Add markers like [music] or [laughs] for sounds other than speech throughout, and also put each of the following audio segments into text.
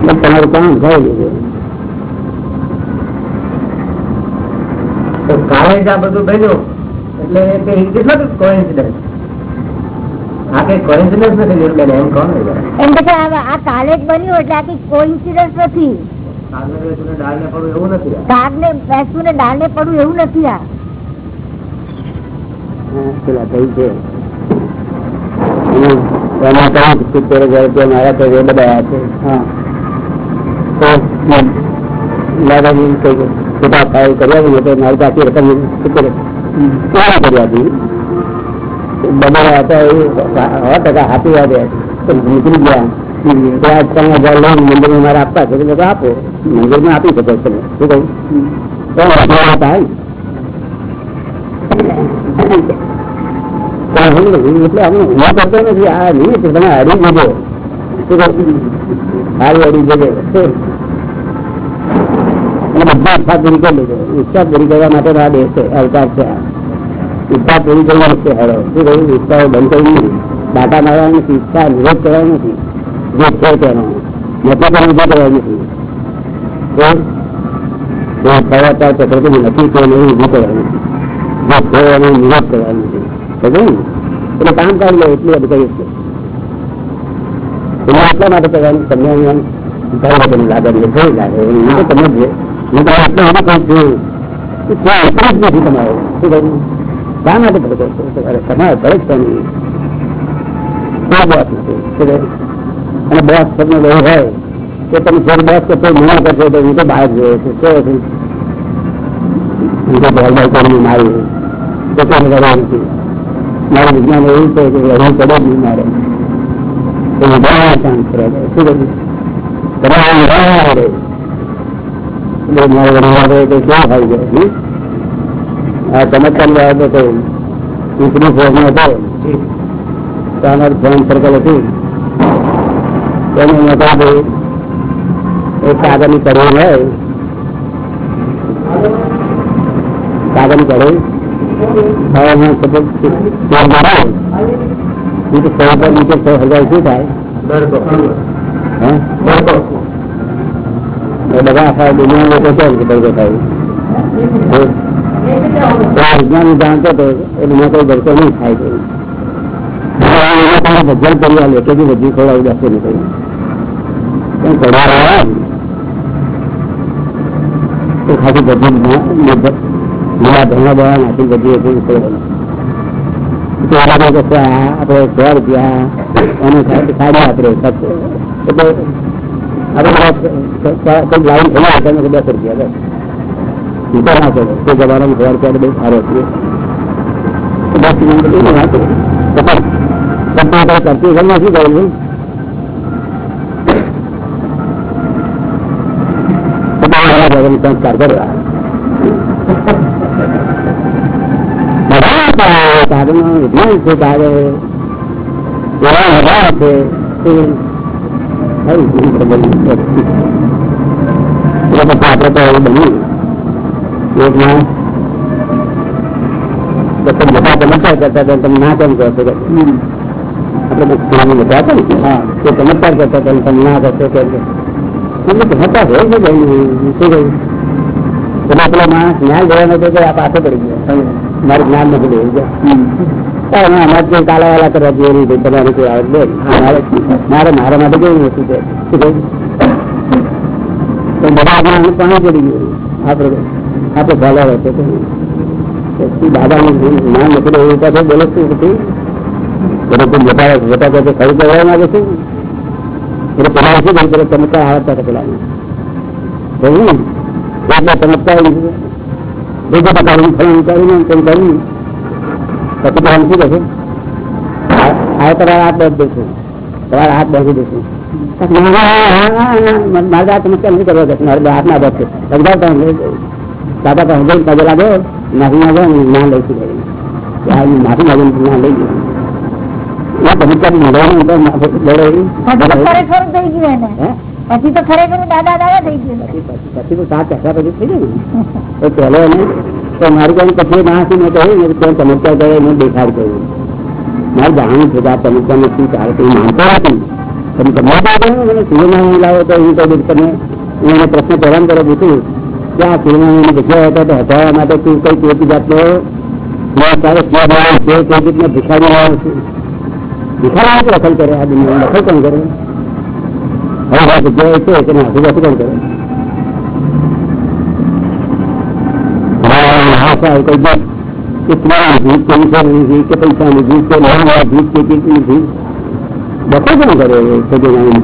શિક્ષણ તમારું કામ થયેલું છે. કાલે આ બધું ભેજો એટલે કેટલો કોઇન્સિડન્સ એમ કે મારી બાકી રકમ સિત્તેર કર્યા હતી બધા હતા એ સો ટકા આપી આવ્યા નીકળી ગયા. ત્યાં એટલે અમે હું કરતો નથી. આ નહીં તમે અડી જજો? સારી અડી જજો. બધા ઈચ્છા પૂરી કરવા માટે આ દેશ છે અવતાર છે આ. ઈચ્છા પૂરી કરવાની છે. હેરો શું કહ્યું? ઈચ્છાઓ બંધ કરી નથી બાટા મારવાની નથી. ઈચ્છા વિરોધ કરવાનો નથી. જે છે તેનો. નથી પણ ઊભા કરવા નથી. તો જે થયા ત્યાં પ્રકૃતિ નથી તો નહીં, ઉભું કરવાનું એટલે કામ માટે તમને ઘણી લાગે એટલે લાગે જ હું તો એટલું તમારો. શું કહ્યું? શા માટે ભડકો તમારે ભરે કોઈ બોસ તમને બહુ હોય કે તમે જ્યારે બોસ કરશો મના કરશો તો હું તો બહાર જોયો છું? કેવો મારી મારું વિજ્ઞાન એવું છે કે મારે. તો હું કરે? મારે ક્યાં થાય છે? આ ચમત્કાર લેવા તો તો ઊંચની ફોર્મ હતો તો અમારું ફોર્મ સર્કલ હતું તેનું મોટા ભાઈ એક કાગળની કડવી હોય કાગળની કડવી હવે હું સતત તેલ મારાય એ તો સો પર નીચે સો હજાર શું થાય બરકો. હે બરકો. એ બધા આખા દુનિયા લોકો કેમ કે બરકો થાય તો તો આ વિજ્ઞાન જાણતો રૂપિયા અને સાડી આપણે એટલે લાઈન ખોલા દસ રૂપિયા ચિંતા ના કરો તે જમાનામાં સવાર ત્યારે બહુ સારો છે દસ કિલોમીટર દૂર ના કરો સત્તા કરતી ઘરમાં શું કરેલું સંસ્કાર કરવા બધા સાધનો વિજ્ઞાન છે તારે એવા બધા છે તે થઈ ગયું પ્રબંધ છે. એ પછી આપણે તો એવું બન્યું તો તમે બધા ચમત્કાર કરતા હતા તમે ના કેમ કહો આપણે સ્વામી બધા હતા ને તે ચમત્કાર કરતા હતા તમે ના કરશો કેમ? એટલે ચમત્કાર હોય છે કે શું કહ્યું? એટલે પેલો માણસ જ્ઞાન લેવાનો હતો કે આ પાછો પડી ગયો. મારું જ્ઞાન નથી લેવું ગયા અમારે કોઈ કાલા વાલા કરવા જોઈએ નહીં ભાઈ કોઈ આવડ મારે માટે કેવું નથી કે તો બધા આપણે પાણી પડી ગયું. આપણે આપણે ભાલા રહેશે તો પછી દાદાનું જ્ઞાન નથી લેવું એવું પાછું બોલે શું નથી એટલે તું મોટા મોટા કરતો ખરી કરવા માંગે છે એટલે પેલા શું કર્યું પેલા ચમત્કાર આવડતા હતા પેલા કહ્યું એટલે ચમત્કાર બીજા પ્રકારનું ફલન કરીને તેમ કર્યું પછી તો શું કહેશે આ તમારા હાથ બાંધી દઈશું તમારા હાથ બાંધી દઈશું મારે આ ચમત્કાર નથી કરવા દે મારે હાથ ના બાંધશે સમજાવતા દાદા પાસે જઈને પગે લાગે નાખી નાખે ના લઈશું માફી માગે ના લઈ ગયું એ ચમત્કાર લડાઈ લડાઈ પછી તો ખરેખર થઈ ગયું એને હે પછી તો ખરેખર દાદા દાદા થઈ ગયું પછી પછી તો સાત ચક્રા પછી થઈ જાય ને તો પહેલો એને તો મારી પાસે પછી માણસી મેં કહ્યું ને ત્યાં ચમત્કાર કરે એને દેખાડ કર્યું મારે જાણવું છે કે આ ચમત્કાર ને શું ચાલે છે એ માનતો નથી તમે ચમત્કાર કરો ને મને સૂર્યનારાયણ લાવો તો હું કહી દઈશ તમે હું એને પ્રશ્ન પહેલા કરે પૂછ્યું કે આ સૂર્યનારાયણ જગ્યા હતા તો હટાવવા માટે તું કઈ કેવી જાતનો તારે ક્યાં બનાવે છે કઈ રીતના ભિખારી લાવો છું ભિખારી દખલ કરે આ દુનિયા દખલ કોણ કરે હવે આ જગ્યાએ છે તેને આજુબાજુ કોણ કરે ભાષા કોઈ જાત ઇસ્લામ જીત કે ઈશ્વરની જીત કે પૈસાની જીત કે નાના જીત કે કીર્તિની જીત દખલ કોણ કરે સજે નાની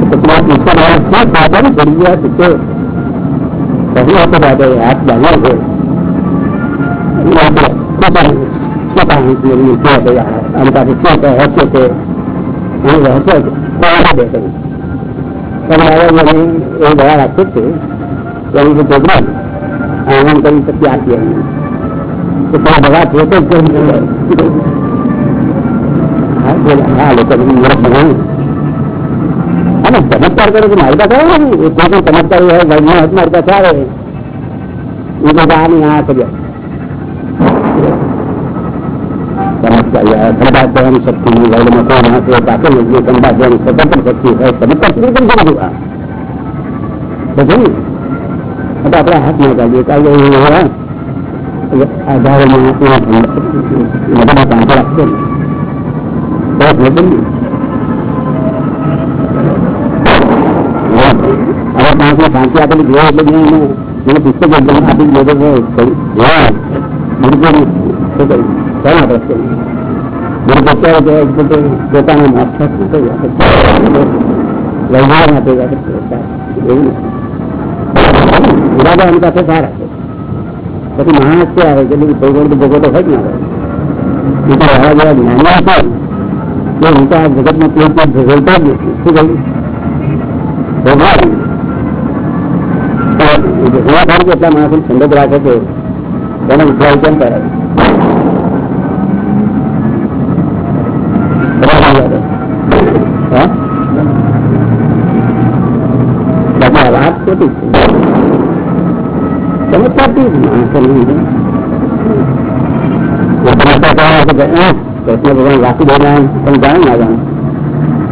તો તમારા ઈશ્વર વાળા કરી ગયા છે તે કહ્યું હતો દાદા એ હાથ જાણ્યો છે અને ચમત્કાર કરે તો મારી પાસે ને કોઈ પણ ચમત્કાર હોય વર્ગમાં હાથ મારી પાસે આવે. એ બધા આની આ કર્યો ચમત્કાર ખંભાત દેવાની શક્તિ વર્ગમાં કોઈ માણસ હોય નથી ખંભાત દેવાની સ્વતંત્ર શક્તિ હોય, ચમત્કાર કેવી રીતે સમજવું આ બધું. ને આપણે હાથ ના કાઢીએ કાઢીએ આધારમાં બધા કાંતો રાખશે હવે પાંચ ને શાંતિ આપેલી જોયો એટલે મેં એને મને પુસ્તક એકદમ આપી દીધો તો જોયા બિલકુલ શું કહ્યું કયા આપણે બિલકુલ અત્યારે કે પોતે પોતાના માથા શું કહ્યું લઈ માટે એવું ઈરાદા એની પાસે સારા છે પછી માણસ કે આવે કે બધું ભોગવટ તો ભોગવટો હોય જ ના હોય એ તો આવા જેવા જ્ઞાની હતા કે હું તો આ જગતમાં કોઈ પણ ભોગવતા જ નથી શું કહ્યું ભગવાન એવા થાય કે એટલા માણસો ઠંડક રાખે છે તેને ઉઠાવી કેમ કરે વાત ખોટી છે ચમત્કારથી જ માણસો કૃષ્ણ ભગવાન વાસુદેવ તમે જાણો ના જાણો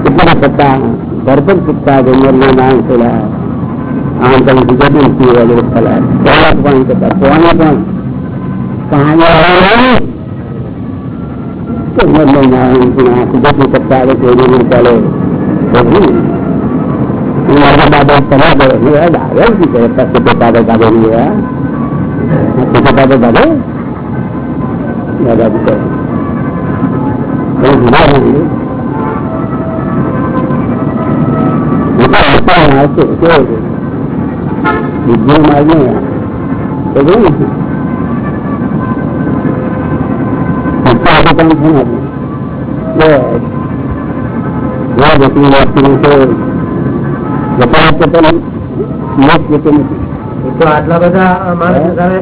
કેટલા સત્તા ભરપૂર સત્તા જંગલના નામ પેલા આમ તમે બીજા પણ પીએ વગેરે પેલા પહેલા પણ કરતા સોના પણ કહાની જંગલનું નામ કુદરતી સત્તા આવે કોઈ નહીં ચાલે બધું બાબત તમારે આવે શું કરે પછી કાગળ કાગળ નહીં પછી કાગળ કાગળ દાદાજી કરે આવશે કેવું છે બુદ્ધિ માર્ગ નહીં તો જોયું કામ છે ને બસ જતી વસ્તુ તો જતા તો મોક્ષ જતો નથી તો આટલા બધા માણસો સામે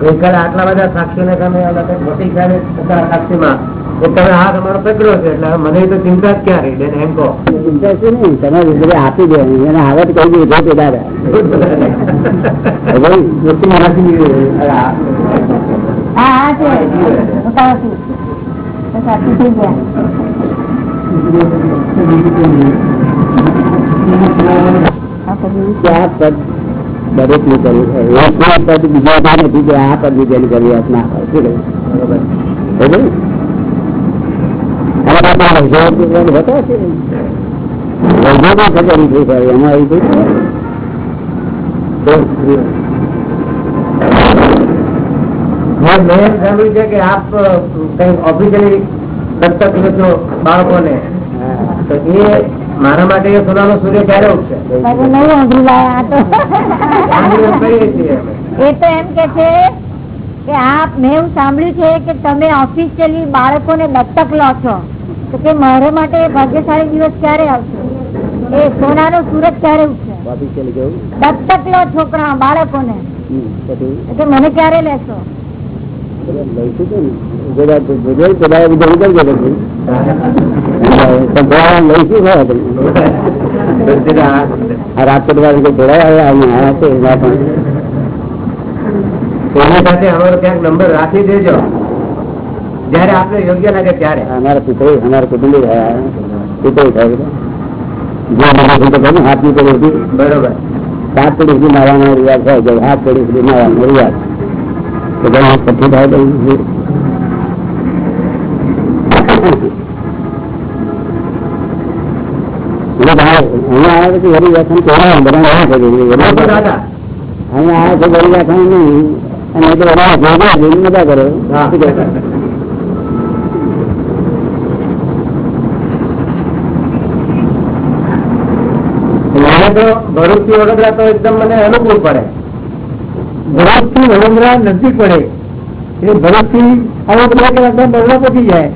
ગઈકાલે આટલા બધા સાક્ષીઓને સામે મોટી સામે થતા સાક્ષીમાં એ તમે હા તમારો પ્રગ્રહ છે એટલે મને તો ચિંતા ક્યાં રહી? બેન એમ કહો. ચિંતા છે નહીં તમે રીતે આપી દે એને આવત કહી દીધી જો પેદા દરેકનું કરવું એક પદ બીજા નથી કે આ પદ બીજા ની કરવી ના હોય બરોબર? એ મારા માટે સોનાનો સૂર્ય ક્યારે ઉઠશે. એ તો એમ કે છે કે આપ મેં સાંભળ્યું છે કે તમે ઓફિશિયલી બાળકોને દત્તક લો છો તો કે મારે માટે ભાગ્યશાળી દિવસ ક્યારે આવશે? એ સોના નો સુરત ક્યારે ઉઠશે? દત્તક લો છોકરા બાળકો ને મને ક્યારે લેશો? ક્યાંક નંબર રાખી દેજો. જયારે આપને યોગ્ય લાગે ત્યારે અમારા પિતળી અમારા કુટુંબી પિતળી થાય બધા. જે બધા ભૂતો કરે ને હાથની પેઢી સુધી બરોબર સાત પેઢી સુધી મારવાનો રિવાજ થાય છે હાથ પેઢી સુધી મારવાનો રિવાજ તો ઘણા પછી થાય તો એ- એટલે બહાર અહીંયા આવ્યા પછી વળી વ્યાખ્યાન કહેવાય બધા રહ્યા છે બરોબર વળી દાદા અહીંયા આવ્યા છે વળી વ્યાખ્યાન નહીં અને એ તો બધા ભેગા જઈને મજા કરે તો ભરૂચ થી વડોદરા તો એકદમ મને અનુકૂળ પડે ભરૂચ થી વડોદરા નજીક પડે એ ભરૂચ થી અમુક કલાક લગભગ બરોડા પહોંચી જાય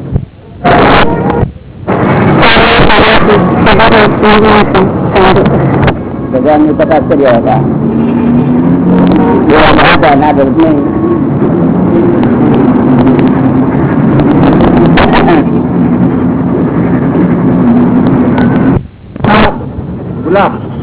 ભગવાનની તપાસ કરી આવ્યા હતા એવા ના હતા, ના ભરત નહીં ગુલાબ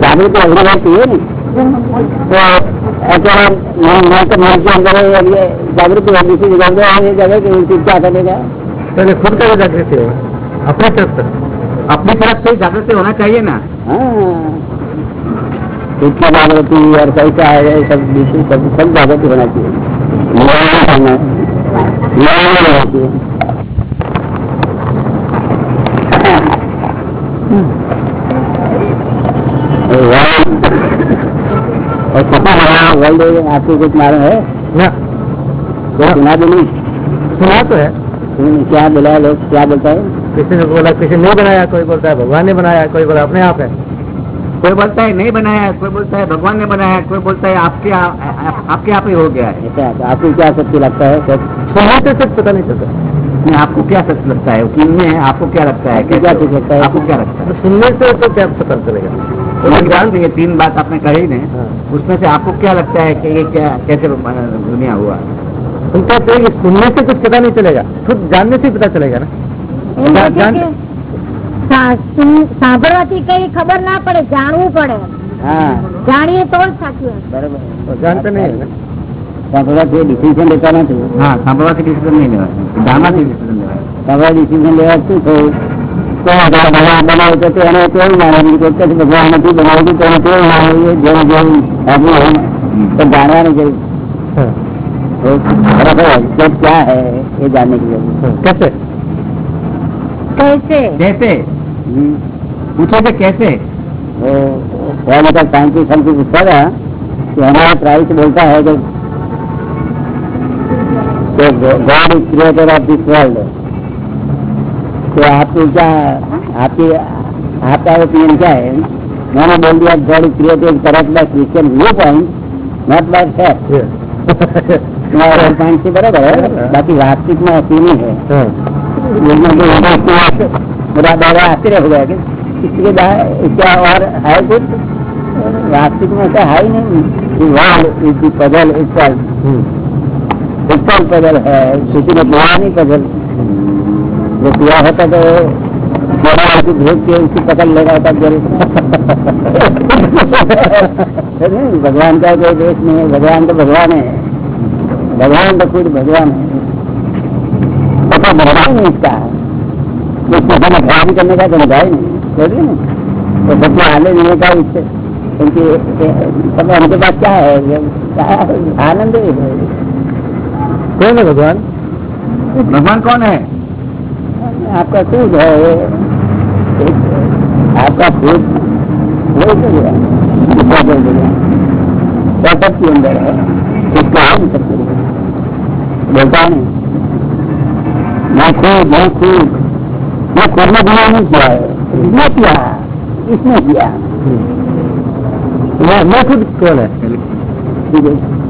जागृत तो तो है, है दूसरी जगह जगह करेगा पहले खुद का जागृति हो। अपने तरफ़ से। अपनी तरफ़ से जागृति होना चाहिए ना। खुद जागृति और कैसा है। सब सब जागृति होना चाहिए होना चाहिए और कितना बड़ा वर्ल्ड आपको कुछ मालूम है तो सुना सुना तो है क्या बोला है लोग क्या बोलता है किसी ने बोला किसी ने बनाया कोई बोलता है भगवान ने बनाया कोई बोला अपने आप है कोई बोलता है नहीं बनाया कोई बोलता है भगवान ने बनाया कोई बोलता है आपके आपके आप ही हो गया है तो आपको क्या सच्ची लगता है सब सुनने से कुछ पता नहीं चलता नहीं, आपको क्या सच लगता है वकील में है आपको क्या लगता है क्या कैसे- लगता है? आपको क्या लगता है तो सुनने से तो क्या पता चलेगा तो जान ये तीन बात आपने कही ने हाँ। उसमें से आपको क्या लगता है कि ये क्या कैसे बना- दुनिया हुआ उनका तो ये सुनने से कुछ पता नहीं चलेगा खुद जानने से ही पता चलेगा ना એમ જા- કહે છે જાણ- કે સા- સુન- સાંભળવાથી કઈ ખબર ના પડે જાણવું પડે हाँ જાણીએ તો જ સાચું હોય. बराबर तो जानते नहीं है ना સાંભળવાથી ડિસિઝન લેતા નથી हाँ સાંભળવાથી डिसीजन नहीं लेवा જાણવાથી डिसीजन લેવાય સાંભળવા ડિસિઝન લેવા શું થયું કોઈ ભગવાન બનાવે તો તેને કેવું માને બીજું કોઈ કહે છે ભગવાન નથી બનાવ્યું તો તેને કેવું માને એ જેવું જેવું આપણું હોય તો જાણવાની જરૂર हाँ, तो बराबर है जब क्या है ये जानने की जरूरत हाँ, कैसे કહેશે कैसे हम्म। पूछे थे कैसे वो बहुत मतलब साइंटिस्ट हमसे पूछता था कि हमारा प्राइस बोलता है कि God is creator of this world तो आपकी क्या आपकी आपका ओपिनियन क्या है? मैंने बोल दिया God is created correct by Christian view point not by fact point से बराबर है बाकी वास्तविक में है। हाँ, मेरा आश्चर्य हो गया कि इसके और है कुछ? वास्तविक में ऐसा है ही नहीं world is the puzzle puzzle है किसी ने नहीं पजल जो किया होता तो को भेज के उसकी पकड़ लेगा तब ज़रूर नहीं, भगवान का कोई देश नहीं है भगवान तो भगवान है। भगवान तो खुद भगवान है। पता भगवान नहीं इसका उसमें हमें खराबी करने का धंधा ही नहीं समझे ना तो सबके आने देने का इससे उनकी सब उनके पास क्या है? आनंद है। कौन है भगवान? भगवान कौन है? आपका सूद है? आपका क्या सबके अंदर है? इसका हम सब बोलता नहीं। मैं खुद मैं खुद मैं खुद में गुना नहीं किया है। इसने किया। इसने किया। मैं मैं खुद कौन है?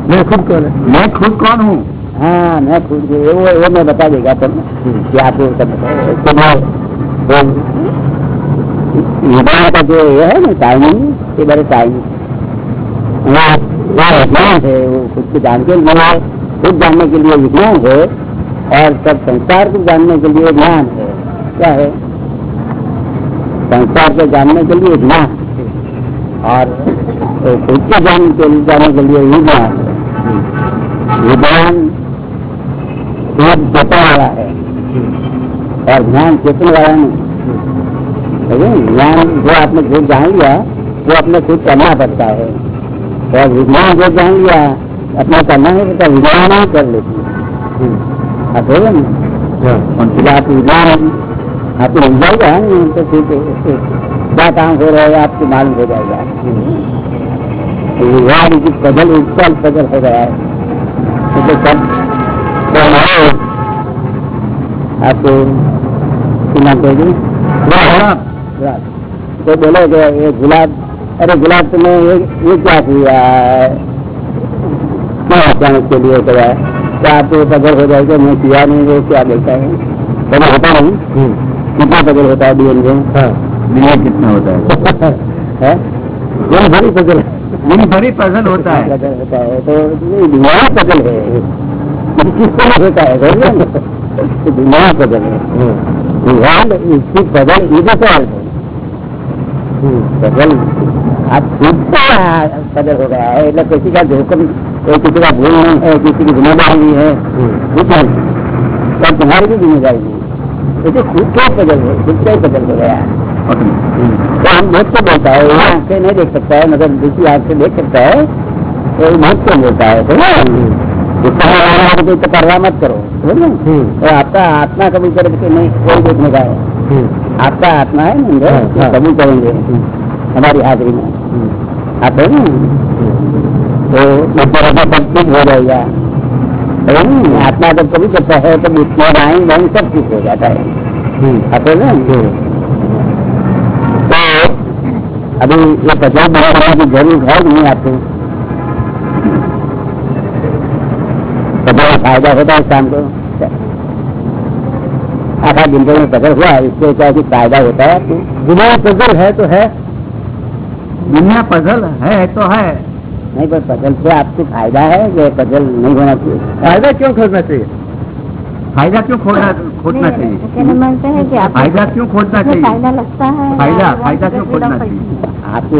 मैं खुद कौन है? मैं खुद कौन हूँ? सब बताओ। तो मैं, वो विज्ञान का जो ये है वो खुद को जानने के खुद जानने के लिए विज्ञान है, और सब संसार को जानने के लिए ज्ञान है। क्या है? संसार को जानने के लिए ज्ञान और खुद को जान के जानने के लिए विज्ञान विज्ञान खुद जता वाला है। और ध्यान चेतन वाला नहीं? ज्ञान जो आपने खुद जान लिया वो अपने खुद करना पड़ता है। और विज्ञान जो जान लिया अपना करना नहीं पड़ता विज्ञान ही कर लेती है। आप बोले ना? आप विज्ञान आपको मिल जाएगा तो ठीक है। क्या काम हो रहा है आपको मालूम हो जाएगा। तो विज्ञान की पजल उत्पल पजल हो गया है। तो सब तो आपको गुलाब तो बोले कि ये गुलाब अरे गुलाब तुमने ये ये क्या किया अचानक के लिए करा क्या आपको पगल हो। जाएगा मैं किया नहीं वो क्या बोलता है। पगल होता नहीं कितना पगल होता है में कितना होता है है दिन भरी दिन भरी पजल होता है है तो ये पगल है। किसको होता है समझे ना? तो दिमाग पगल है दिमाग इसकी पगल इधर से है पगल आप खुद का पगल हो गया है એટલે किसी का जोखम कोई किसी का भूल नहीं है किसी की जिम्मेदारी नहीं है कुछ नहीं सब तुम्हारी भी जिम्मेदारी नहीं है। तो खुद का पगल है खुद का ही पगल हो गया है तो हम बहुत से बोलता है वो आँख से नहीं देख सकता है मगर दूसरी आँख से देख सकता है तो बहुत से बोलता है जितना तो परवाह मत करो तो आपका आत्मा कभी करे नहीं कोई देखने का है आपका आत्मा है ना कभी करेंगे हमारी हाजिरी में आप है ना तो इस तरह का सब ठीक हो जाएगा आत्मा जब कभी करता है तो बुद्धियाँ आएँगे बहन सब ठीक हो जाता है आप है ना तो अभी ये पचास बना की ज़रूरत है नहीं आपको? पचास फ़ायदा होता है इस काम को आखा ज़िंदगी में पकड़ हुआ इससे क्या कि फ़ायदा होता है? आपको बिना पकड़ है तो है। दुनिया पजल है तो है। नहीं पर पजल से आपको फ़ायदा है कि पजल नहीं होना चाहिए? फ़ायदा क्यों खोजना चाहिए? फ़ायदा क्यों खोजना खोजना तो चाहिए? मानते हैं कि आपको फ़ायदा क्यों खोजना इसमें फ़ायदा लगता है फ़ायदा फ़ायदा क्यों खोजना चाहिए? आपको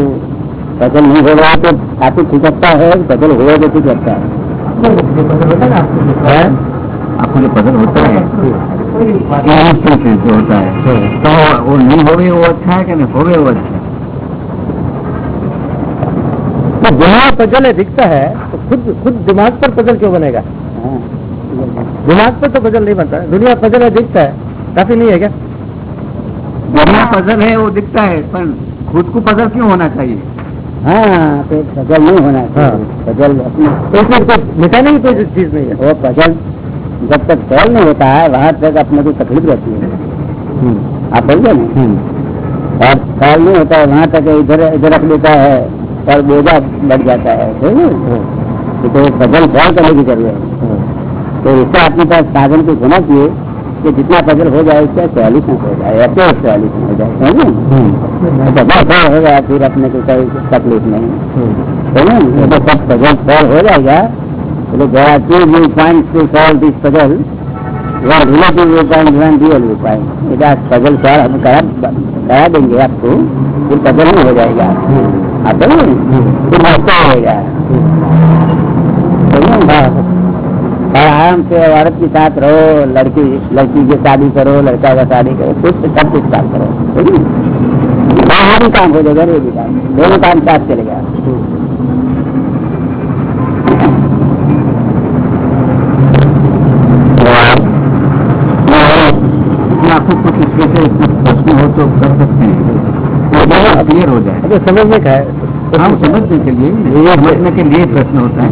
पजल नहीं हो रहा तो आपको ठीक लगता है पजल हुआ तो ठीक लगता है। हैं? आपको जो पजल होता है। जो होता है। तो वो नहीं होवे वो अच्छा है कि नहीं? होवे वो अच्छा है। तो दिमाग पजल है दिखता है तो खुद खुद दिमाग पर पजल क्यों बनेगा। दिमाग पर तो पजल नहीं बनता। दुनिया पजल है दिखता है। काफ़ी नहीं है क्या? दुनिया पजल है वो दिखता है पर खुद को पजल क्यों होना चाहिए? हाँ तो पजल नहीं होना हाँ। पजल अपने तो इसमें कोई कोई चीज़ नहीं है। वो पजल जब तक सॉल्व नहीं होता है वहाँ तक अपने को तकलीफ़ रहती है। आप बोलिए ना? और सॉल्व नहीं होता है वहाँ तक इधर इधर रख देता है और बोझा बढ़ जाता है। तो पजल सॉल्व करने की ज़रूरत है। तो इसका अपने पास साधन कुछ होना चाहिए। कि जितना पजल हो जाए उसका सॉल्यूशन हो जाए ऐसे सॉल्यूशन हो जाए समझे तो पजल सॉल्व हो गया फिर अपने को कोई तकलीफ़ नहीं है। ना? ये तो सब पजल सॉल्व हो जाएगा। तो there are two new points to solve this puzzle. One relative view point one real view point इधर पजल सॉल्व हम करा करा देंगे आपको। फिर पजल नहीं हो जाएगा। आप समझे? फिर मस्त रहेगा समझे? हाँ। और आराम से औरत के साथ रहो लड़की लड़की की शादी करो लड़का का शादी करो कुछ सब कुछ काम करो? वहाँ भी काम हो जाएगा ये भी काम दोनों काम साथ चलेगा प्रश्न हो तो कर सकते हैं क्लियर हो जाए समझने का है। हम समझने के लिए। समझने के लिए प्रश्न होता है।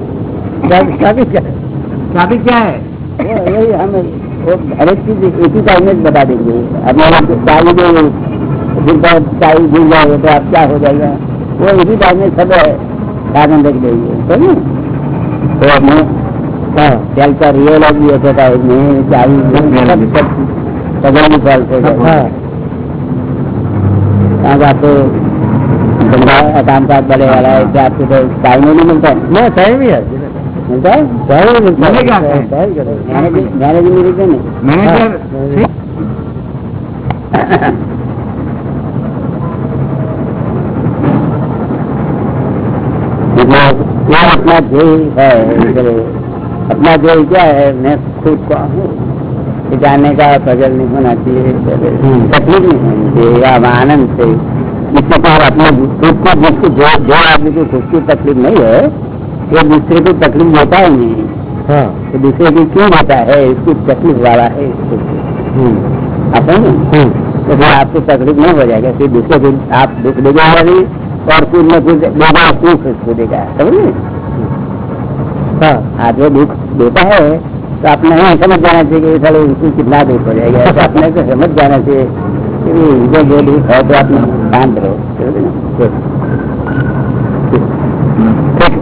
चाबी क्या है क्या है? यही हम हर एक चीज़ एक ही टाइम में बता देंगे। अब हम चाय जो गिर जाएगा तो आप क्या हो जाएगा? वो एक ही टाइम में सब साधन रख देंगे समझे तो सेल का रियल भी होता था इसमें चाय सदन भी फल हो आज आपको धंधा काम काज बड़े वाला है कि आपको तो टाइम नहीं मिलता। है ना टाइम ही है। मिलता है। मिलता मैनेजर अपना ध्येय है अपना ध्येय क्या है? मैं खुद का हूँ ये जानने का पजल नहीं होना चाहिए तकलीफ़ नहीं होनी चाहिए या आनंद से। इस प्रकार अपने खुद को जिसको जो जो आदमी को खुद की तकलीफ़ नहीं है वो दूसरे को तकलीफ़ देता ही नहीं हाँ तो दूसरे की क्यों देता है? इसकी तकलीफ़ वाला है इसको। तो फिर आपको तकलीफ़ नहीं हो जाएगा फिर दूसरे को आप दुख देगा भी और कुछ न कुछ देगा सुख उसको देगा? समझे हाँ? आज वो दुख देता है तो आपने नहीं समझ जाना चाहिए कि साले उनको कितना दुख हो जाएगा। तो आपने तो समझ जाना चाहिए कि जो दुख है तो आप शांत रहो? ठीक।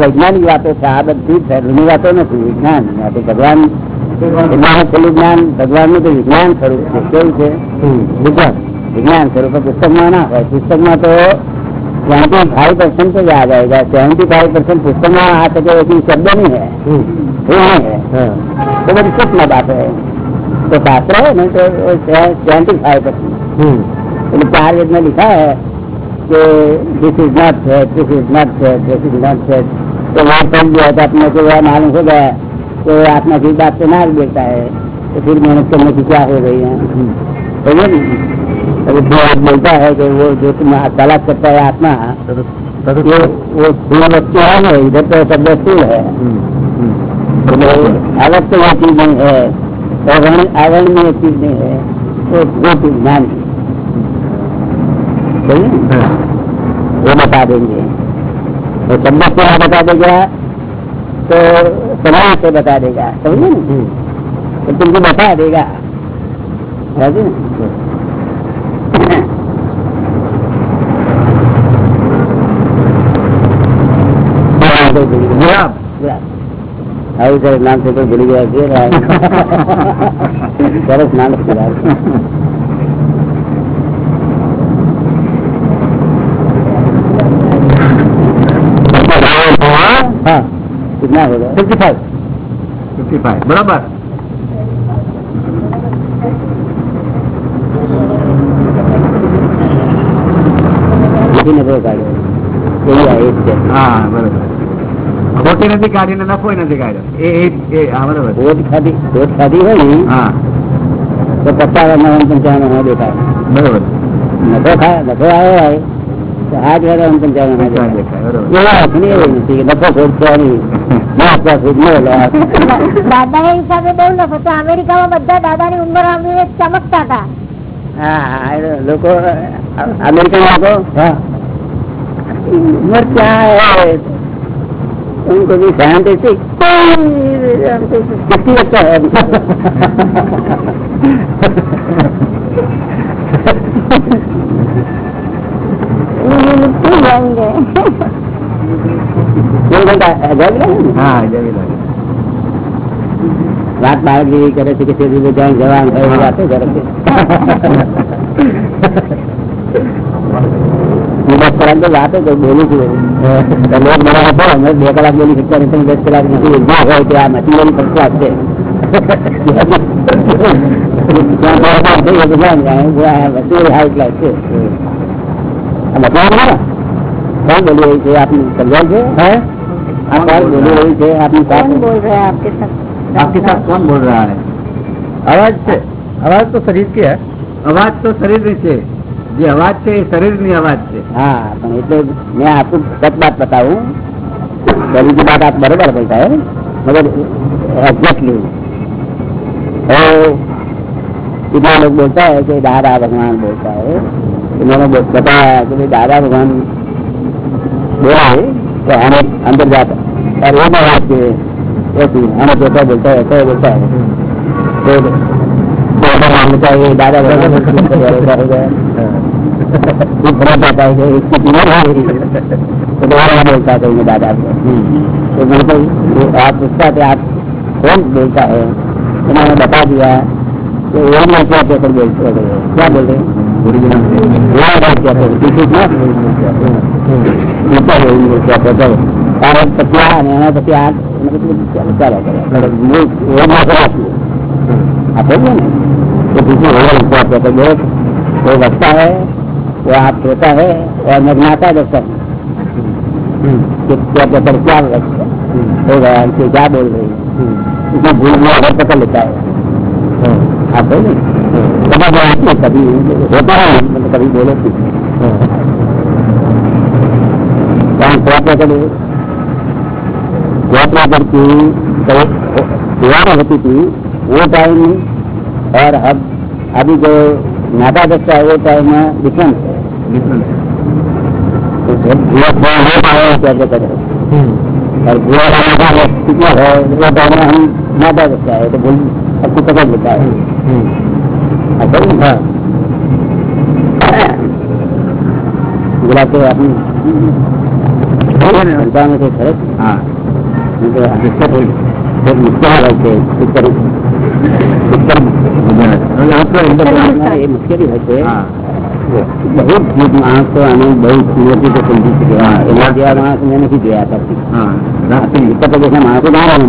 વૈજ્ઞાનિક વાતો છે આ બધી ધર્મની વાતો નથી વિજ્ઞાન ભગવાન પેલું જ્ઞાન ભગવાન નું તો વિજ્ઞાન ખરું છે કેવું છે વિજ્ઞાન વિજ્ઞાન સ્વરૂપ પુસ્તકમાં ના હોય પુસ્તકમાં તો ट्वेंटी फाइव परसेंट तो याद आएगा सेवेंटी फाइव परसेंट पुस्तक में आ सके ऐसी शब्द नहीं है वो नहीं है तो बड़ी सूक्ष्म बात है तो शास्त्र है नहीं तो सेवेंटी फाइव परसेंट चार वेद में लिखा है कि this is not set this is not set this is not set तो वहाँ समझ गया तो अपने को वह मालूम हो गया तो आत्मा की बात से ना देखता है तो फिर मेहनत करने की क्या हो गई है समझे नहीं? बोलता है कि वो जो तुम तलाश करता है आत्मा वो वो स्थूल वस्तु है ना इधर तो शब्द स्थूल है अलग तो वो चीज़ नहीं है अवर्ण में ये चीज़ नहीं है वो वो चीज़ ज्ञान है है? वो बता देंगे तो शब्द आप बता देगा तो समाज से बता देगा समझे ना तो तुमको बता देगा समझे ना ગુલાબ આવું સરસ નામ છે તો ભૂલી ગયા છે સરસ નામ છે हाँ कितना होगा फिफ्टी फाइव ફિફ્ટી ફાઈવ બરાબર लेकिन अब काढो यही ખોટી નથી કાઢી ને નફો નથી કાઢ્યો. રોજ ખાધી રોજ ખાધી હોય ને હા. તો પચાસ પંચાવનમાં દેખાય બરોબર. નફો નફો આવ્યો હોય તો હિસાબે બહુ નફો તો અમેરિકામાં બધા દાદા ની ઉંમર અમે ચમકતા હતા. હા લોકો અમેરિકન લોકો? હા. ઉંમર उनको भी शांति से कितनी लगता है कोई घंटा जग रहा है ना? હા જેવી લાગે વાત બાળક જેવી કરે છે કે તે રીતે જાય જવાન હોય એવી વાતો કરે છે હું દસ કલાક તો વાતો તો બોલું છું તો લોક મને આપો અમે બે કલાક બોલી શકતા નથી તમે દસ કલાક નથી જે હોય તે આ મટીરિયલ ફર્સ્ટ ક્લાસ છે ત્યાં બરાબર થઈ ગયું તો જાણ જાણે હું આ વસ્તુ હાઈ ક્લાસ છે આ બતાવો ને કોણ બોલી રહી છે આપની સમજાય છે હે આ કોણ બોલી રહી છે આપની સાથે बोल रहे हैं आपके साथ आपके साथ कौन बोल रहा है અવાજ છે અવાજ તો શરીર કે હે અવાજ તો શરીરની છે જે અવાજ છે એ શરીરની અવાજ છે हाँ પણ એટલે मैं आपको सच बात बताऊं पहली की बात आप बराबर बोलता है मगर एग्जैक्टली तो इतना लोग बोलता है कि दादा भगवान बोलता है तो मैंने बो- बताया कि भाई दादा भगवान बोला है तो हमें अंदर जाता और वो बात के ऐसी हमें जैसा बोलता है ऐसा बोलता है तो तो अगर हम चाहिए दादा भगवान ऐसा हो गया एक बड़ा जाता है कि इसकी बीमार हो रही है तो दोबारा बोलता है मैं दादा को तो मैंने कहा वो आप पूछता थे आप कौन बोलता है तो मैंने बता दिया तो वो मैं क्या कहकर बोलते हो क्या बोल रहे हैं ઓરિજિનલ છે वो बात क्या कहते हैं किसी ना ऊपर है वो क्या कहते हैं कारण पतिया અને એના પછી આ मतलब ચાલો ચાલો ચાલો वो वो ना करा आप बोलिए ना तो किसी हो क्या कहते हैं वो है आप होता है और है दर्शन क्या कहते हैं क्या हो गया क्या बोल रही है। इसमें भूल में अगर पकड़ लेता है। आप बोले? समझ आती है कभी होता है मतलब कभी बोले क्या कहते यात्रा करती सेवा होती थी वो टाइम और अब अभी जो नाटा दस्ता है वो टाइम में डिफरेंस है ડિફરન્સ तो जब भूआ थोड़ा हो पाए क्या कहते हैं और भूआ वाला का वक्त कितना है वो टाइम में हम नाटा दस्ता है तो बोल सबको पकड़ लेता है अच्छा हाँ बोला तो अपनी घंटा में से फर्क હા मुश्किल है कि उत्तर उत्तर બહુ માણસ આને બહુ કિંમતી સમજી શકે એના જેવા માણસ મેં નથી જોયા પછી માણસો બહાર આવે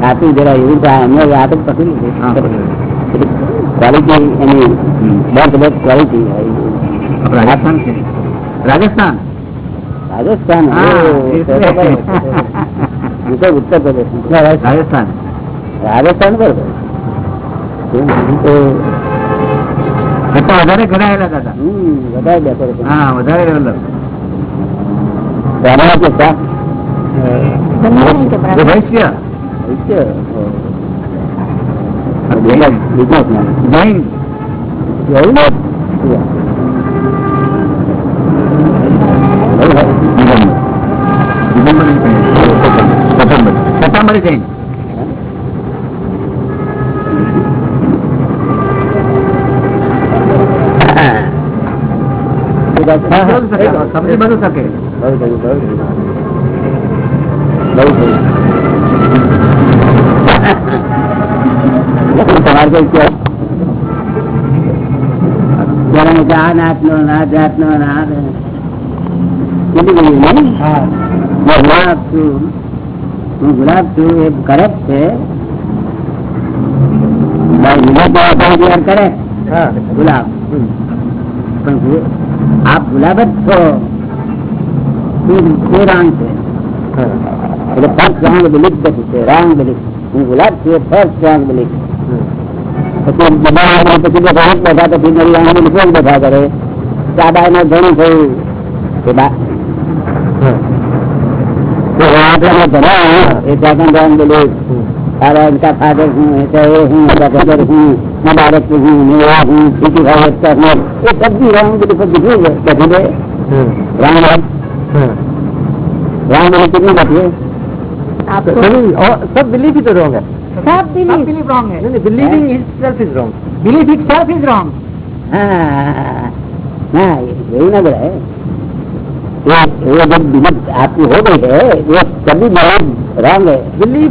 ખાતું જરા એવું થાય અમને યાદ જ પસંદ ક્વોલિટી એની બસ બસ ક્વોલિટી રાજસ્થાન રાજસ્થાન રાજસ્થાન હું તો ઉત્તર પ્રદેશ રાજસ્થાન. રાજસ્થાન બરોબર. કરતા વધારે ઘડાયેલા દાદા વધારે ડેકોરેશન હા વધારે ભવિષ્ય. જૈન સમજી બધું શકે? તમારે કઈ આ નાચ. નો ના જાત નો ના ગુલાબ છું. હું ગુલાબ છું. એ કરેક્ટ છે. ગુલાબ. ગુલાબ પણ આપ ગુલાબ જ છો. એ રાંગ છે. એટલે ફર્સ્ટ રાંગ બિલીફ પછી છે? રાંગ બિલીફ હું ગુલાબ છું ફર્સ્ટ રાંગ બિલીફ પછી બધા પછી બધા બધા પછી મારી રાંગ બિલીફ બધા કરે. દાદા એમાં ઘણું થયું. કે બા ધરા એ ત્યાં રાંગ બિલીફ उनका फादर हूँ ये हूँ उनका ब्रदर हूँ मैं भारत हूँ मैं वो हूँ भारत का हूँ ये सब भी सब दिखे बैठे गए राउंड राउंड बोले कितनी बैठी आपको सब बिलीव ही तो रॉन्ग है। सब बिलीव बिलीव रॉन्ग है। नहीं believing is self is wrong believe itself is wrong हाँ। हाँ यही ना बोला है। वो वो जब बिलीव आपकी हो गई है वो कभी बहुत रॉन्ग है। बिलीव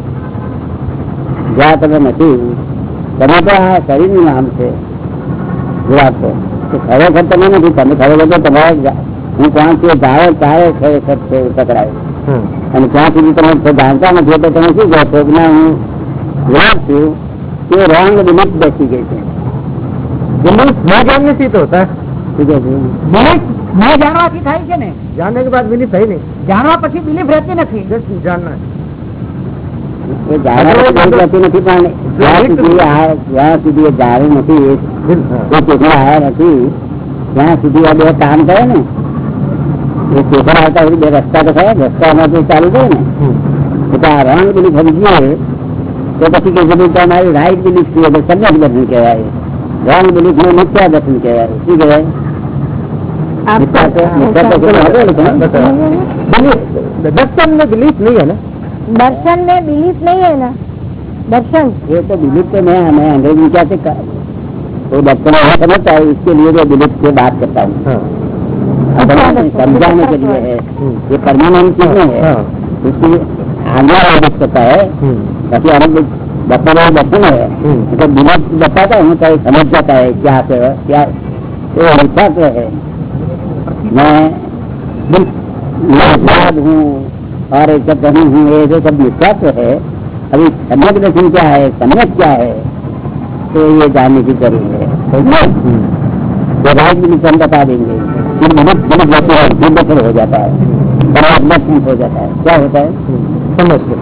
જ્યાં તમે નથી તમે તો આ શરીરનું નામ છે. ખરેખર તમે નથી તમે ખરેખર તો તમારા હું કોણ છું જાણે ત્યારે ખરેખર છે ટકરાય. અને ત્યાં સુધી તમે જાણતા નથી તો તમે શું કહો છો ના હું ગુલાબ છું તે રોંગ લિમિટ બેસી ગઈ છે. જાણવાથી થાય છે ને? જાણવા બાદ જાણવા પછી બિલીફ રહેતી નથી. જાણવા એ જાણવાની જરૂર રહેતી નથી પણ જ્યાં સુધી આ જ્યાં સુધી એ જાણ્યું નથી એ એ ચેતના આવ્યા નથી ત્યાં સુધી આ બે કામ કરે ને એ ચેતના આવતા સુધી બે રસ્તા તો ખરા રસ્તામાં જો ચાલુ કરે ને એટલે આ રોંગ બિલીફ સમજીએ તો પછી કે છે તમારી રાઈટ બિલીફ છે એટલે સમ્યક દર્શન કહેવાય રોંગ બિલીફ ને મિથ્યા દર્શન કહેવાય શું કહેવાય મિથ્યા તો મિથ્યા તો પેલું હતું ને તમે? दर्शन में बिलीफ नहीं है ना? दर्शन। में नहीं है ये तो बिलीफ तो मैं मैं अंग्रेज़ी क्या से वो दर्शन वहाँ समझता है? इसके लिए जो बिलीफ से बात करता हूँ। अपने समझाने के लिए है। ये परमानेंट चीज़ नहीं है। उसकी आगे आदेश करता है। बाकी अलग है दर्शन है। तो बिलीफ बताता हूँ तो समझ जाता है क्या से क्या वो हमेशा से है। मैं मैं हूँ और एक सब कहीं हूँ ये जो सब मिथ्यात्व है। अभी सम्यक दर्शन क्या है सम्यक क्या है तो ये जानने की ज़रूरत है। समझे? तो राज मिनिट हम बता देंगे फिर मिनट मिनट जाते हैं फिर दर्शन हो जाता है बराबर दर्शन हो जाता है। क्या होता है? समझ के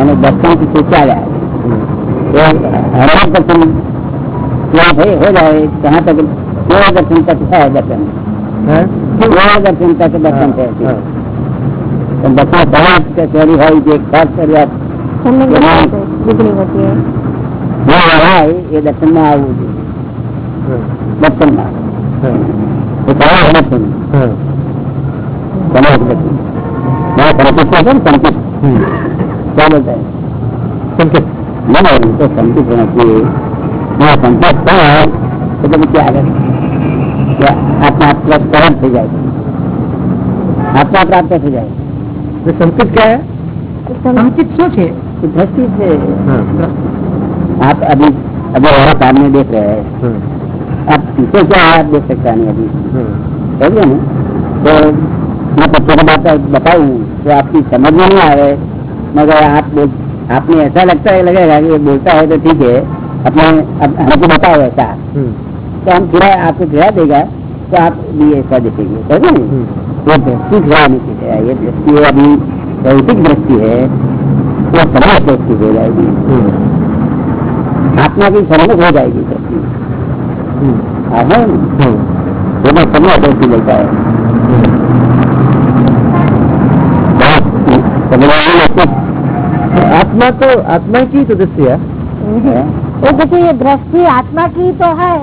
हमें दर्शन की से क्या जाए हमारा दर्शन क्या भाई हो जाए कहाँ तक दर्शन तक है दर्शन दर्शन तक दर्शन है। બધા દવા કચેરી હોય જે ખાસ કર્યા. હોય એ દર્શનમાં આવવું જોઈએ. દર્શનમાં આત્મા પ્રાપ્ત થઈ જાય. આત્મા પ્રાપ્ત થઈ જાય. तो हाँ क्या है? तो है हो हो। तो है। શું છે तो आप अभी अभी हमारा सामने देख रहे हैं। आप पीछे क्या है आप देख सकता नहीं अभी। समझे ना? तो मैं बच्चों को बात बताऊँ तो आपकी समझ में नहीं आ रहे मगर आप बोल आपने ऐसा लगता है लगेगा कि बोलता है तो ठीक है। अपने अब हमको बताओ ऐसा। तो हम फिर आपको फिरा देगा। तो आप भी ऐसा देखेंगे है ये दृष्टि ध्यान की है ये दृष्टि अभी भौतिक दृष्टि है वो समाज दृष्टि हो जाएगी। हम्म। आत्मा की समझ हो जाएगी दृष्टि। हम्म। हाँ, है ना? हम्म। समाज दृष्टि मिलता है आत्मा तो आत्मा की तो दृष्टि है। वो देखिए ये दृष्टि आत्मा की तो है।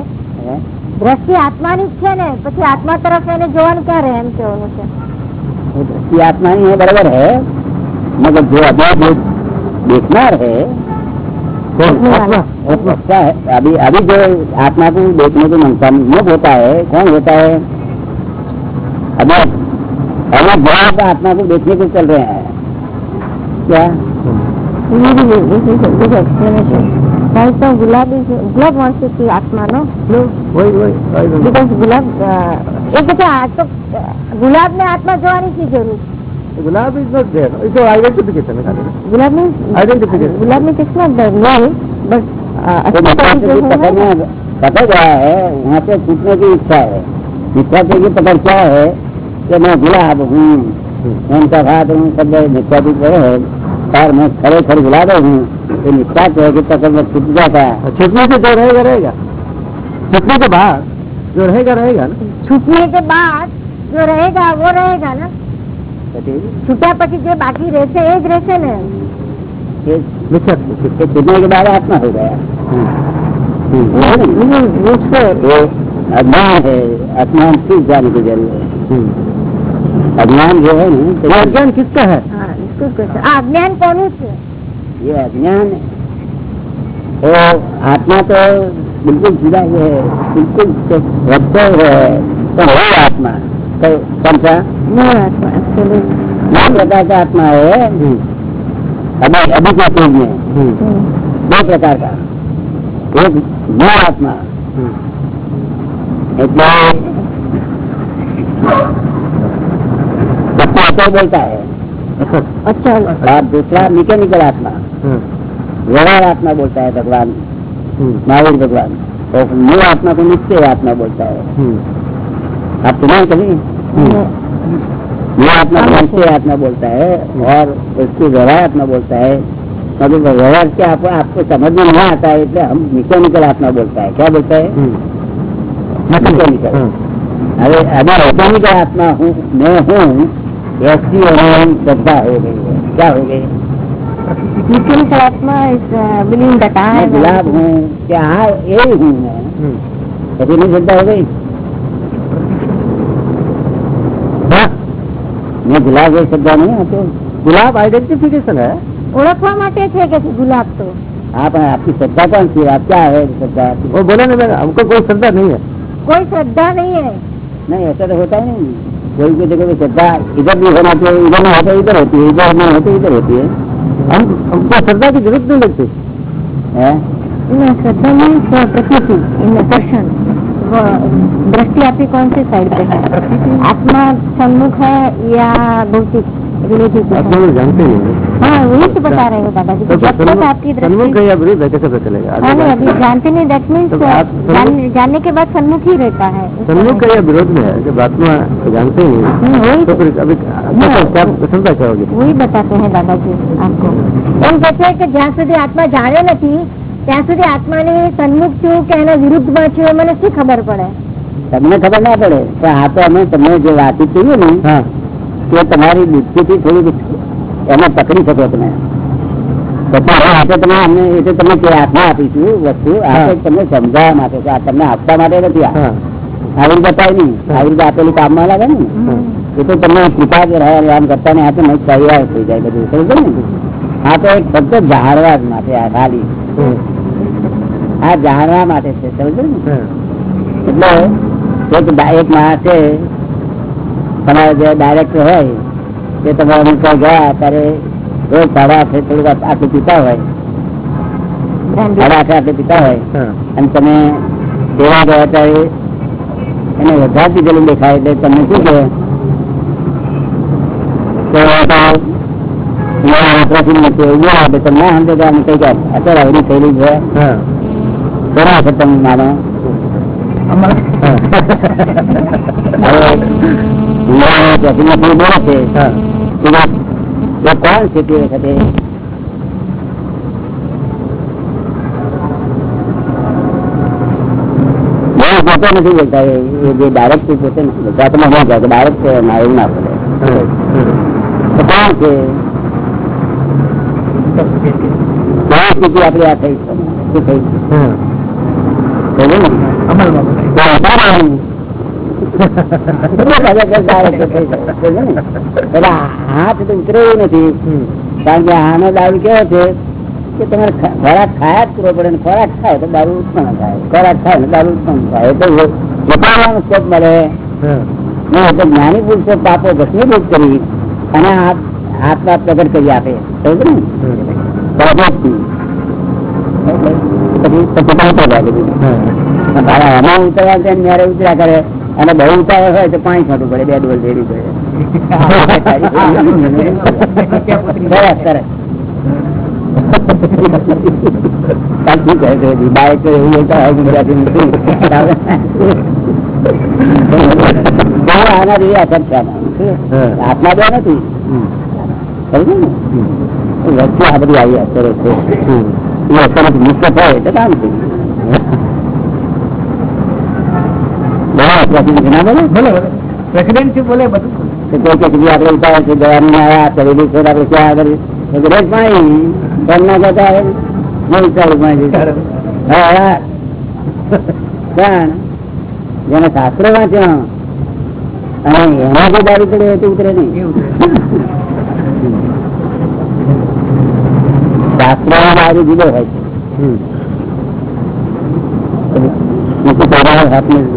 દ્રષ્ટિ આત્માની જ છે ને પછી આત્મા તરફ એને જોવાનું ક્યારે એમ કહેવાનું છે वो दृष्टि आत्मा ही है बराबर है मगर जो अभी जो देखनार है देखने वाला। वो अच्छा है अभी अभी जो आत्मा को देखने को मनता मुख होता है कौन होता है अभी अभी बहुत आत्मा को देखने को चल रहे हैं क्या સાહેબ તો ગુલાબી છે ગુલાબ મળશે કે આત્માનો વહી વહી વહી બીકોઝ ગુલાબ અ, એ કે છે આ તો ગુલાબ ને આત્મા જોવાની શી જરૂર Gulab is not there it's identification Gulab means Identification. Gulab means it's not the real but तो मिथ्या से भी पकड़ने पकड़ गया है वहाँ से छूटने की इच्छा है मिथ्या से की पकड़ क्या है कि मैं गुलाब हूँ मैं उनका भात हूँ सब मिथ्या की है और मैं खड़े खड़े गुलाब हूँ तो मिथ्या से है कि पकड़ में छूट जाता है छुटने से जो रहेगा रहेगा छुटने के बाद जो रहेगा रहेगा ना છૂટને કે બાદ જો રહેગા वो रहेगा ना છૂટ્યા પછી જે બાકી રહેશે એ જ રહેશે ને ये मिथ्या ये छूटने के बाद आत्मा हो गया ये अज्ञान है अज्ञान ठीक जाने की जरूरत है अज्ञान जो है ना तो ये ये अज्ञान किसका है હા, શું કહે છે? આ અજ્ઞાન કોનું છે ये अज्ञान वो आत्मा तो बिल्कुल जुदा ही है बिल्कुल रखते है तो है आत्मा तो कौन सा મૂળ આત્મા actually. दो प्रकार का आत्मा है अभी अभी के स्टेज में હમ. दो प्रकार का एक मूल आत्मा એટલે सत्य तो बोलता है અચલ और दूसरा मैकेनिकल आत्मा व्यवहार आत्मा बोलता है भगवान महावीर भगवान और मूल आत्मा को निश्चय आत्मा बोलता है आप सुना है कभी मूल आत्मा को निश्चय आत्मा बोलता है और उसकी व्यवहार आत्मा बोलता है मतलब व्यवहार क्या आपको आपको समझ में नहीं आता है इसलिए हम मैकेनिकल आत्मा बोलता है क्या बोलता है मैकेनिकल अरे अगर मैकेनिकल आत्मा हूँ मैं हूँ ऐसी हमें श्रद्धा हो गई है क्या हो गई mechanical atma is uh, believing that I मैं am गुलाब हूँ क्या हाँ यही हूँ मैं कभी नहीं श्रद्धा हो गई हाँ मैं गुलाब कोई श्रद्धा नहीं आते गुलाब आइडेंटिफिकेशन है ઓળખવા માટે છે કે છે ગુલાબ તો आप आपकी श्रद्धा कौन सी है आप क्या है श्रद्धा आपकी? वो बोले ना मैंने हमको कोई श्रद्धा नहीं है કોઈ શ્રદ્ધા नहीं है नहीं ऐसा तो होता ही नहीं कोई कोई जगह पे श्रद्धा इधर भी होना चाहिए इधर नहीं होता इधर होती है इधर नहीं होती इधर होती है। हम हमको श्रद्धा की ज़रूरत नहीं लगती। है? श्रद्धा मीन्स प्रकृति दर्शन। दृष्टि आपकी कौन सी साइड पे है? आत्मा सम्मुख है या भौतिक? में जानते ही नहीं हाँ वही तो बता रहे हो दादाजी तो जब तक आपकी सन्मुख दृष्टि है या विरुद्ध है कैसे पता चलेगा हाँ नहीं अभी जानते नहीं दैट मीन्स तो आप सन्मुख- जानने के बाद सन्मुख ही रहता है सन्मुख है या विरोध में है जब आत्मा को जानते ही नहीं हम्म, वही तो तो फिर अभी क्या क्या प्रसन्नता क्या होगी वही बताते हैं दादाजी आपको એમ કે છે કે જ્યાં સુધી આત્મા જાણે નથી ત્યાં સુધી આત્માની સન્મુખ છું કે એના વિરુદ્ધમાં છું એ મને શું ખબર પડે તમને ખબર ના પડે પણ આ તો અમે તમને જે વાતચીત કરીએ ને हाँ કે તમારી બુદ્ધિથી થોડીક એમાં પકડી શકો તમે. પછી હવે આપણે તમે અમને એ તમને કે આત્મા આપીશું વસ્તુ. આ હા. તમને સમજાવવા માટે આ તમને આપવા માટે નથી આવી રીતે અપાય નહીં. આવી રીતે આપેલું કામમાં લાગે ને. એ તો તમને કૃપા કે રામ કરતા ને આ તો નહીં તૈયાર થઈ જાય બધું. સમજો ને? આ તો એક ફક્ત જાણવા જ માટે આ ખાલી. આ જાણવા માટે છે. સમજો ને? એટલે એક માણસ છે તમારો જે ડાયરેક્ટર હોય તે તમારા અનુભવ ગયા ત્યારે રોજ ભાડા આશરે થોડુંક આટલું પીતા હોય. ભાડા આશરે આટલું પીતા હોય. અને તમે દેવા ગયા ત્યારે એને વધારે પીધેલું દેખાય એટલે તમને શું કહે? કઈ જાય અત્યારે થયેલી છે. તમે માનો. પોતે નથી બોલતા જે ડાયરેક્ટ પોતે નથી બોલતા તમે શું કહો ડાયરેક્ટ છે ના એવું ના બોલે કોણ છે કોણ આપડે આ થઈ શું થઈ છે હાથ તો નથી. કારણ કે આનો દારૂ કેવો છે કે તમારે ખોરાક ખાયા જ કરવો પડે ને ખોરાક ખાય તો દારૂ ઉત્પન્ન થાય. ખોરાક ખાય ને દારૂ ઉત્પન્ન થાય. એટલે વેપારવાનો સ્કોપ મળે. એટલે જ્ઞાની પુરુષો પાપો ભસ્મીભૂત કરી અને હાથમાં પ્રગટ કરી આપે. ને? પછી પછી ઉતરવા આમાં ન્યારે ઉતર્યા કરે. અને બહુ ઉતાવળ હોય તો પાણી છાંટવું પડે, બે ડોલ જેવી પડે. સરસ સરસ. આત્મા આ બધી આવી અસરો છે. એ અસર મિશ્ર હોય એટલે કામ થયું પ્રેસિડેન્ટ બોલે ક્યાં શાસ્ત્રો વાંચ્યો અને એમાં જે દારૂ ચડે એ ઉતરે નહીં શાસ્ત્ર દારૂ જુદો હોય છે. હાથ પહેલા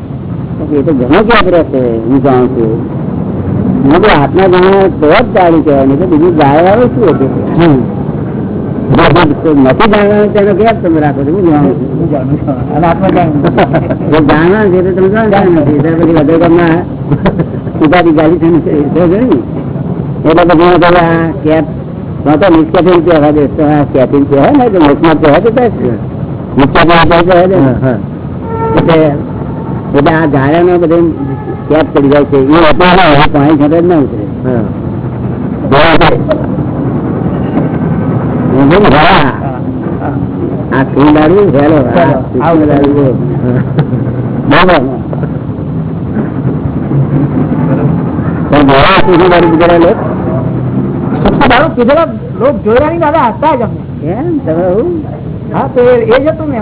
એ તો ઘણો ક્યાંક રહેશે હું જાણું છું મેં તો હાથના જાણે તો જ જાણી કહેવાય નહીં તો બીજું જાણવા આવે શું હતું નથી જાણવાનું તેનો ક્યાંક તમે રાખો છો હું જાણું છું એ જાણવાનું છે તો તમે જાણતા નથી એટલે પછી વધુ ગામના ઉપાધિ ગાડી થઈને છે એ તો જોયું ને. એટલે પછી મેં કહ્યું આ કેપ તો તો નિષ્કેપિન કહેવા દે તો આ કેપિન કહેવાય ને તો મોસમાં કહેવા દેતા જ છે. નિષ્કેપિન આપણે કહેવા દે ને. એટલે આ ઝાડા નો બધે કેપ પડી જાય છે. એ અપાવે પાણી ઘરે જ ના ઉતરે. આ ફી લાડવું હેલો લાડવું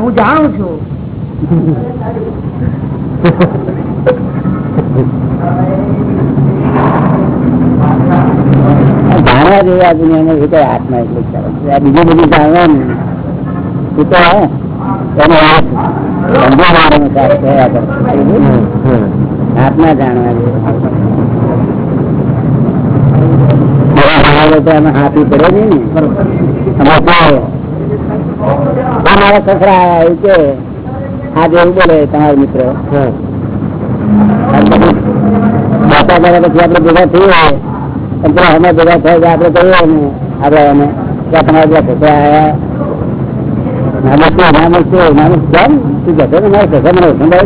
હું જાણું છું. જાણવા જેવી આ દુનિયાને એ કઈ આત્મા એટલે બીજું બધું જાણવાનું એ સસરા આવ્યા આ જેવું બોલે તમારો મિત્ર. બાપા કર્યા પછી આપડે ભેગા થઈએ પણ પેલા અમે ભેગા થાય આપડે કહીએ ને આપડે અમે કે તમારા જ્યાં સસરા આયા. નામ શું નામ શું નામ કેમ તું કહેતો ને મારા સસરા મને સંભળાય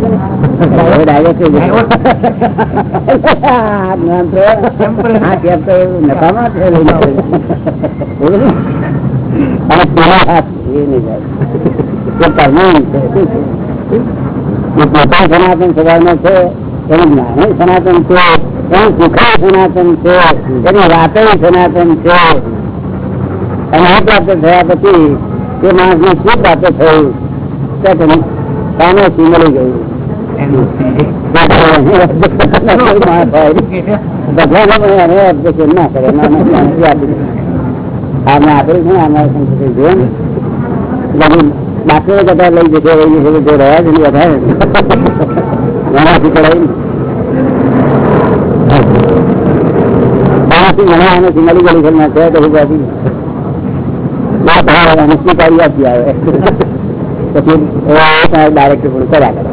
ને ડાયરેક્ટ થઈ ગયો. [laughs] નામ તો આ કેમ તો નકામા છે. લઈને બોલો ને. અને પેલા હાથ એ નહીં જાય એ પોતા સનાતન સ્વભાવનો છે એનું જ્ઞાને સનાતન છે એનું સુખાય સનાતન છે એની વાતે સનાતન છે. અને આ પ્રાપ્ત થયા પછી તે માણસ ને શું પ્રાપ્ત થયું. તે કામે શું મળી ગયું. ભગવાને પણ એને objection ના કરે ના, ના, ના, નથી આપી દીધું. આમને આપેલું છે ને, આમાં સંસ્કૃતિ જોયું ને? બધું ડાક્ટરો કદાચ લઈ જશે એવી છે જો રહ્યા જ નહીં વધારે એનાથી કરાય ને આનાથી ઘણા આનાથી મળી ગયેલી ઘરમાં છે તો હું આપી ના ભાવ અને સ્વીકારી આપી આવે પછી ડાયરેક્ટ પૂરું કર્યા કરે